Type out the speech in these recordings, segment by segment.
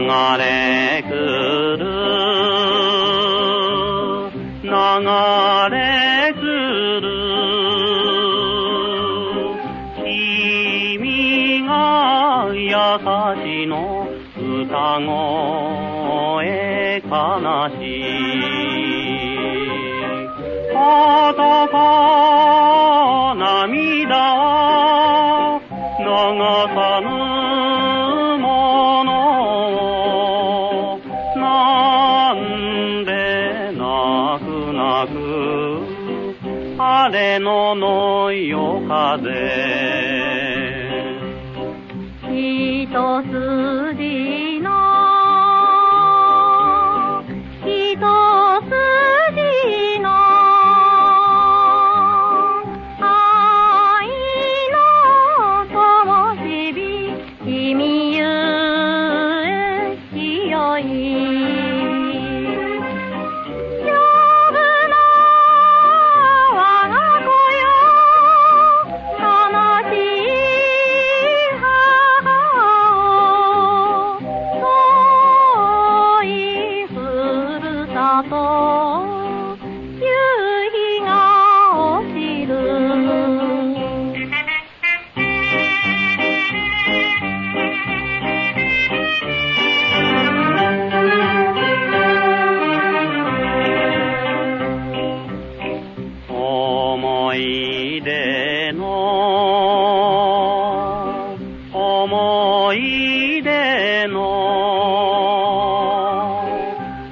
流れ来る。流れ来る。君が優しの歌声悲しい。男涙は流さ晴れのの夜風。思い出の思い出の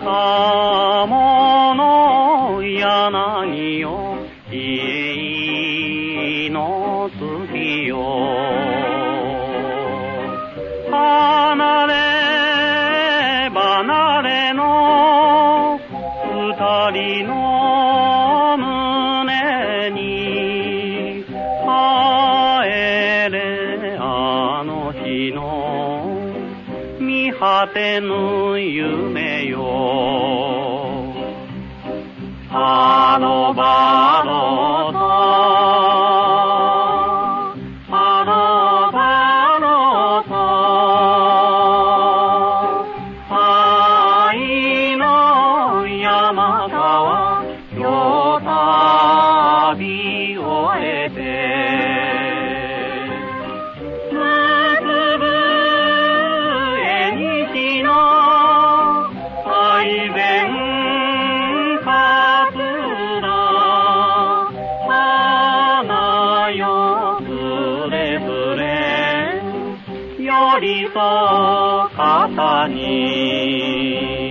さもの柳よ家の月よ離れ離れの二人の果てぬ夢よ。あの場よりと肩に。